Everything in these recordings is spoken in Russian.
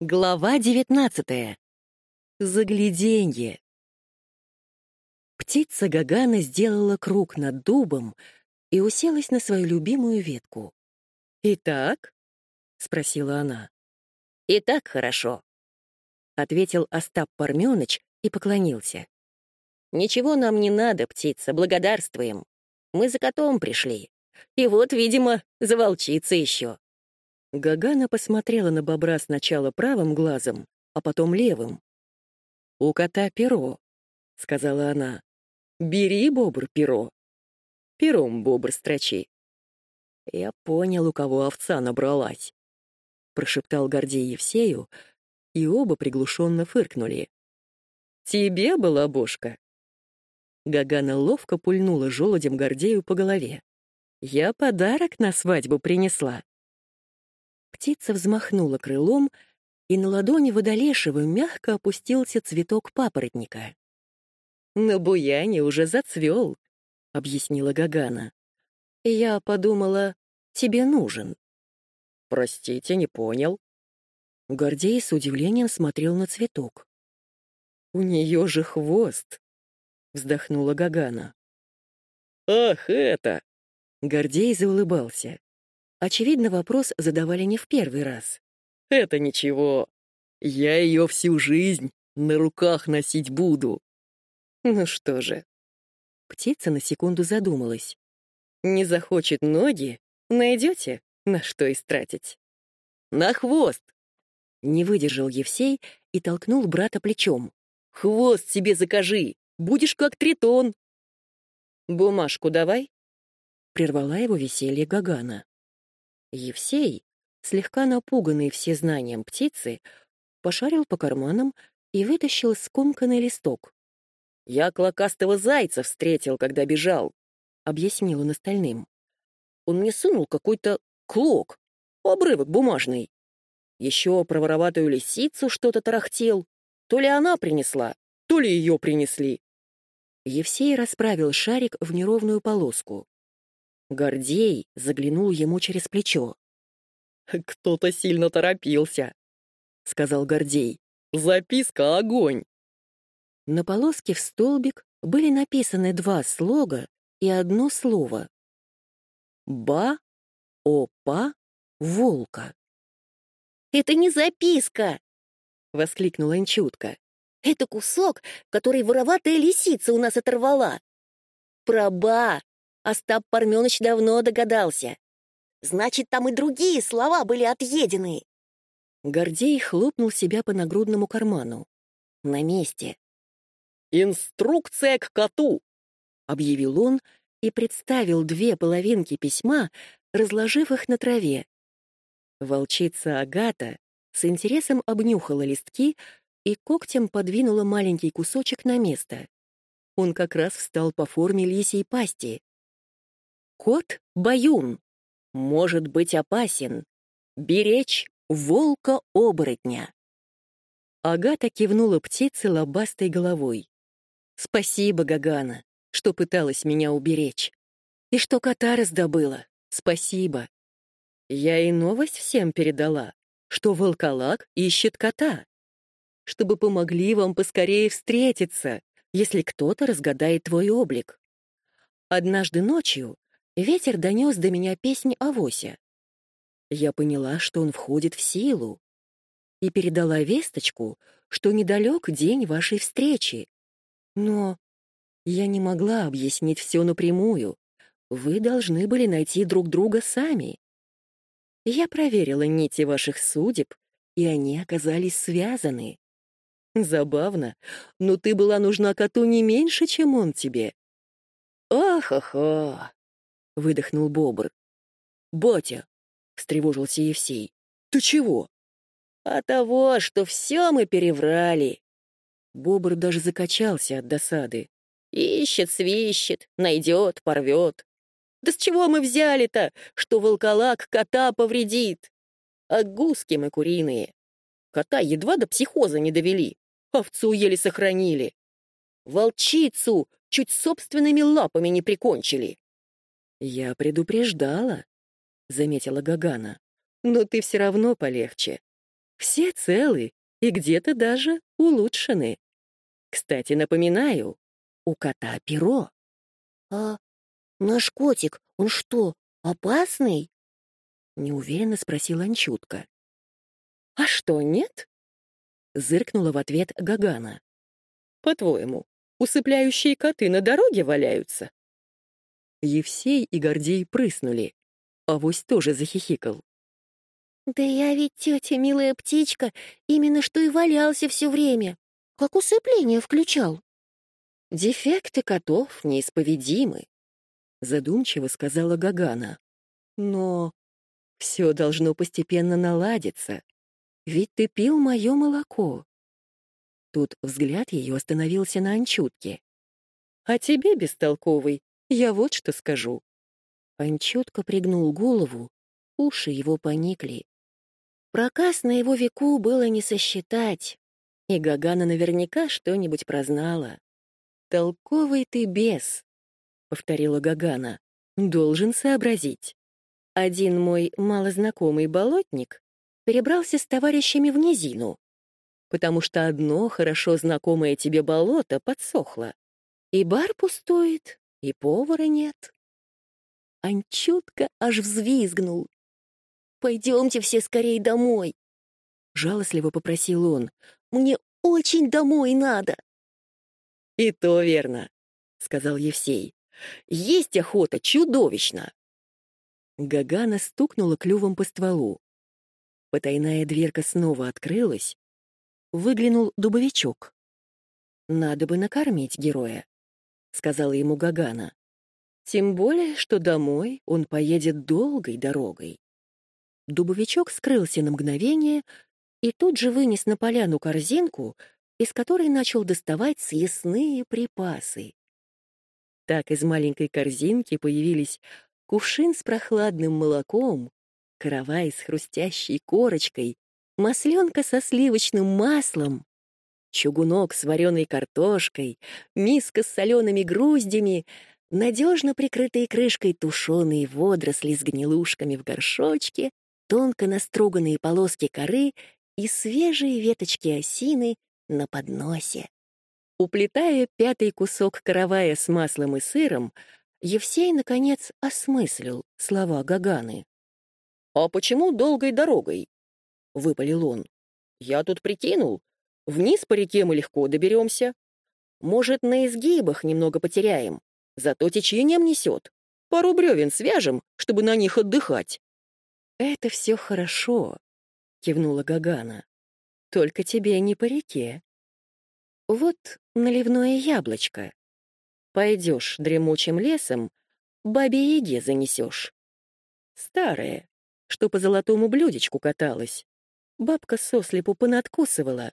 Глава девятнадцатая. Загляденье. Птица Гагана сделала круг над дубом и уселась на свою любимую ветку. «Итак?» — спросила она. «И так хорошо», — ответил Остап Пармёныч и поклонился. «Ничего нам не надо, птица, благодарствуем. Мы за котом пришли. И вот, видимо, за волчицей еще». Гагана посмотрела на бобра сначала правым глазом, а потом левым. «У кота перо», — сказала она. «Бери, бобр, перо. Пером, бобр, строчи». «Я понял, у кого овца набралась», — прошептал Гордей Евсею, и оба приглушенно фыркнули. «Тебе была бошка». Гагана ловко пульнула желудем Гордею по голове. «Я подарок на свадьбу принесла». Птица взмахнула крылом, и на ладони водолешего мягко опустился цветок папоротника. «На буяне уже зацвел», — объяснила Гагана. «Я подумала, тебе нужен». «Простите, не понял». Гордей с удивлением смотрел на цветок. «У нее же хвост», — вздохнула Гагана. «Ах, это!» Гордей заулыбался. Очевидно, вопрос задавали не в первый раз. «Это ничего. Я ее всю жизнь на руках носить буду». Ну что же. Птица на секунду задумалась. Не захочет ноги, найдете, на что истратить. На хвост! Не выдержал Евсей и толкнул брата плечом. Хвост себе закажи, будешь как тритон. Бумажку давай. Прервала его веселье Гагана. Евсей, слегка напуганный всезнанием птицы, пошарил по карманам и вытащил скомканный листок. «Я клокастого зайца встретил, когда бежал», — объяснил он остальным. «Он мне сунул какой-то клок, обрывок бумажный. Еще про вороватую лисицу что-то тарахтел. То ли она принесла, то ли ее принесли». Евсей расправил шарик в неровную полоску. Гордей заглянул ему через плечо. «Кто-то сильно торопился», — сказал Гордей. «Записка — огонь!» На полоске в столбик были написаны два слога и одно слово. «Ба-опа волка». «Это не записка!» — воскликнула Инчутка. «Это кусок, который вороватая лисица у нас оторвала. Проба Остап Парменыч давно догадался. Значит, там и другие слова были отъедены. Гордей хлопнул себя по нагрудному карману. На месте. «Инструкция к коту!» — объявил он и представил две половинки письма, разложив их на траве. Волчица Агата с интересом обнюхала листки и когтем подвинула маленький кусочек на место. Он как раз встал по форме лисьей пасти. Кот — баюн. Может быть опасен. Беречь волка-оборотня. Агата кивнула птице лобастой головой. «Спасибо, Гагана, что пыталась меня уберечь. И что кота раздобыла. Спасибо. Я и новость всем передала, что волколак ищет кота. Чтобы помогли вам поскорее встретиться, если кто-то разгадает твой облик. Однажды ночью ветер донес до меня песнь о Восе. Я поняла, что он входит в силу, и передала весточку, что недалек день вашей встречи. Но я не могла объяснить все напрямую. Вы должны были найти друг друга сами. Я проверила нити ваших судеб, и они оказались связаны. Забавно, но ты была нужна коту не меньше, чем он тебе. Ах-ха-ха! — выдохнул Бобр. «Батя!» — встревожился Евсей. «Ты чего?» «А того, что все мы переврали!» Бобр даже закачался от досады. «Ищет, свищет, найдет, порвет. Да с чего мы взяли-то, что волколак кота повредит? А гуски мы куриные. Кота едва до психоза не довели, овцу еле сохранили. Волчицу чуть собственными лапами не прикончили. «Я предупреждала», — заметила Гагана. «Но ты все равно полегче. Все целы и где-то даже улучшены. Кстати, напоминаю, у кота перо. А наш котик, он что, опасный? Неуверенно спросила Анчутка. А что, нет? Зыркнула в ответ Гагана. По-твоему, усыпляющие коты на дороге валяются? Евсей и Гордей прыснули. Авось тоже захихикал. «Да я ведь, тетя, милая птичка, именно что и валялся все время. Как усыпление включал». «Дефекты котов неисповедимы», — задумчиво сказала Гагана. «Но все должно постепенно наладиться. Ведь ты пил мое молоко». Тут взгляд ее остановился на Анчутке. «А тебе, бестолковый, я вот что скажу». Анчутка пригнул голову, уши его поникли. Проказ на его веку было не сосчитать, и Гагана наверняка что-нибудь прознала. «Толковый ты бес», — повторила Гагана, — «должен сообразить. Один мой малознакомый болотник перебрался с товарищами в низину, потому что одно хорошо знакомое тебе болото подсохло. И бар пустует, и повара нет». Анчутка аж взвизгнул. «Пойдемте все скорее домой!» Жалостливо попросил он. «Мне очень домой надо!» «И то верно», — сказал Евсей. «Есть охота чудовищно!» Гагана стукнула клювом по стволу. Потайная дверка снова открылась. Выглянул дубовичок. «Надо бы накормить героя», — сказала ему Гагана. «Тем более, что домой он поедет долгой дорогой». Дубовичок скрылся на мгновение и тут же вынес на поляну корзинку, из которой начал доставать съестные припасы. Так из маленькой корзинки появились кувшин с прохладным молоком, каравай с хрустящей корочкой, масленка со сливочным маслом, чугунок с вареной картошкой, миска с солеными груздями, надежно прикрытые крышкой тушеные водоросли с гнилушками в горшочке, тонко наструганные полоски коры и свежие веточки осины на подносе. Уплетая пятый кусок каравая с маслом и сыром, Евсей, наконец, осмыслил слова Гаганы. «А почему долгой дорогой?» — выпалил он. «Я тут прикинул. Вниз по реке мы легко доберемся. Может, на изгибах немного потеряем, зато течением несет. Пару бревен свяжем, чтобы на них отдыхать. «Это все хорошо», — кивнула Гагана. «Только тебе не по реке. Вот наливное яблочко. Пойдешь дремучим лесом, бабе Яге занесешь. Старое, что по золотому блюдечку каталась. Бабка сослепу понадкусывала,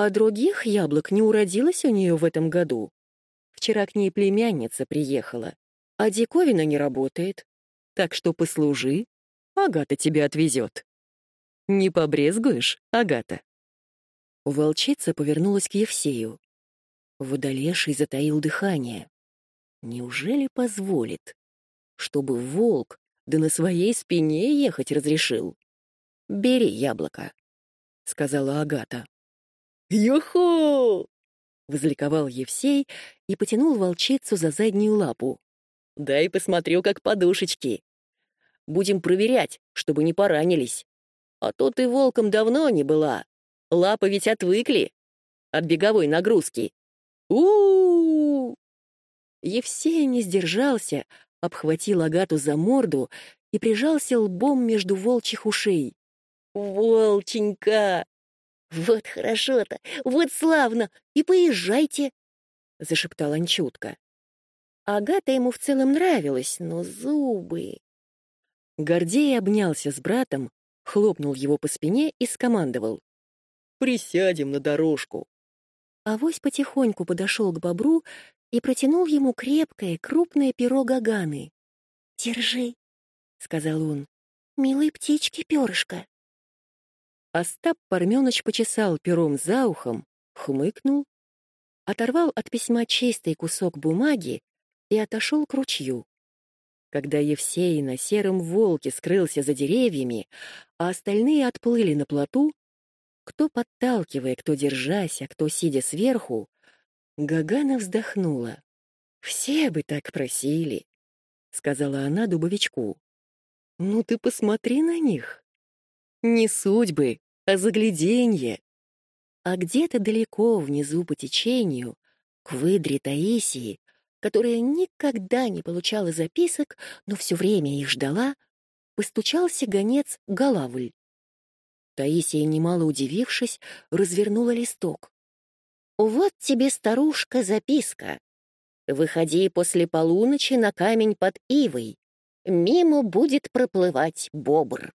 а других яблок не уродилось у нее в этом году. Вчера к ней племянница приехала, а диковина не работает. Так что послужи, Агата тебя отвезет. Не побрезгуешь, Агата?» Волчица повернулась к Евсею. Водолеший затаил дыхание. Неужели позволит, чтобы волк да на своей спине ехать разрешил? «Бери яблоко», — сказала Агата. «Юху!» — возликовал Евсей и потянул волчицу за заднюю лапу. «Дай посмотрю, как подушечки. Будем проверять, чтобы не поранились. А то ты волком давно не была. Лапы ведь отвыкли от беговой нагрузки. у у, -у! Евсей не сдержался, обхватил Агату за морду и прижался лбом между волчьих ушей. «Волченька!» «Вот хорошо-то, вот славно, и поезжайте!» — зашептал Анчутка. Агата ему в целом нравилась, но зубы... Гордей обнялся с братом, хлопнул его по спине и скомандовал. «Присядем на дорожку». Авось потихоньку подошел к бобру и протянул ему крепкое, крупное перо Гаганы. «Держи», — сказал он, — «милой птички перышко». Остап Парменыч почесал пером за ухом, хмыкнул, оторвал от письма чистый кусок бумаги и отошел к ручью. Когда Евсей на сером волке скрылся за деревьями, а остальные отплыли на плоту, кто подталкивая, кто держась, а кто сидя сверху, Гагана вздохнула. «Все бы так просили», — сказала она дубовичку. «Ну ты посмотри на них. Не судьбы, а загляденье». А где-то далеко внизу по течению, к выдре Таисии, которая никогда не получала записок, но все время их ждала, постучался гонец Галавль. Таисия, немало удивившись, развернула листок. «Вот тебе, старушка, записка. Выходи после полуночи на камень под ивой. Мимо будет проплывать бобр».